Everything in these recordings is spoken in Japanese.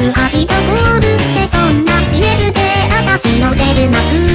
18度クールってそんなイメージで私の出る幕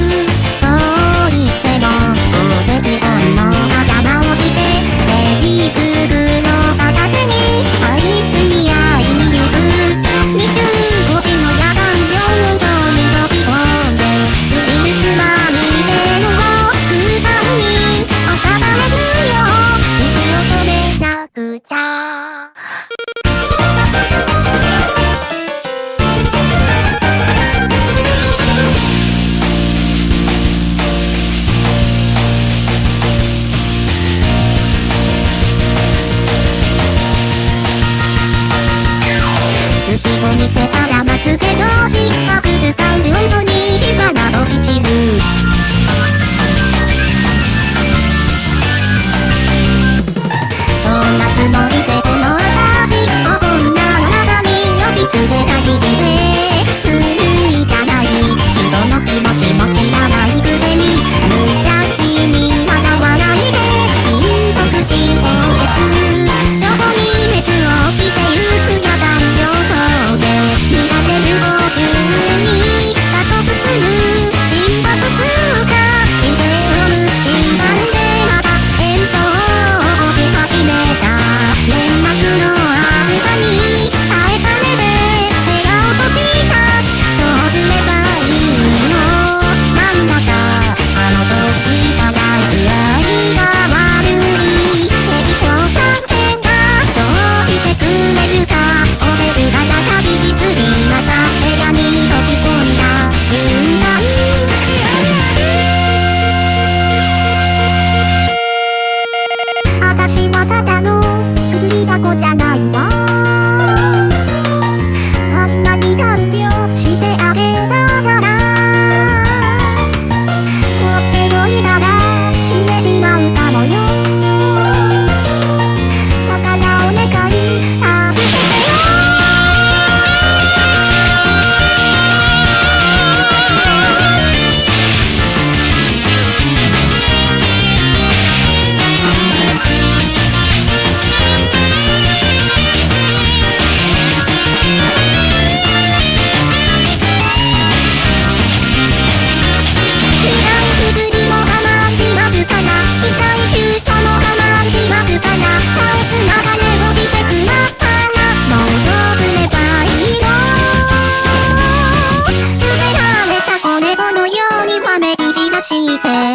cheating.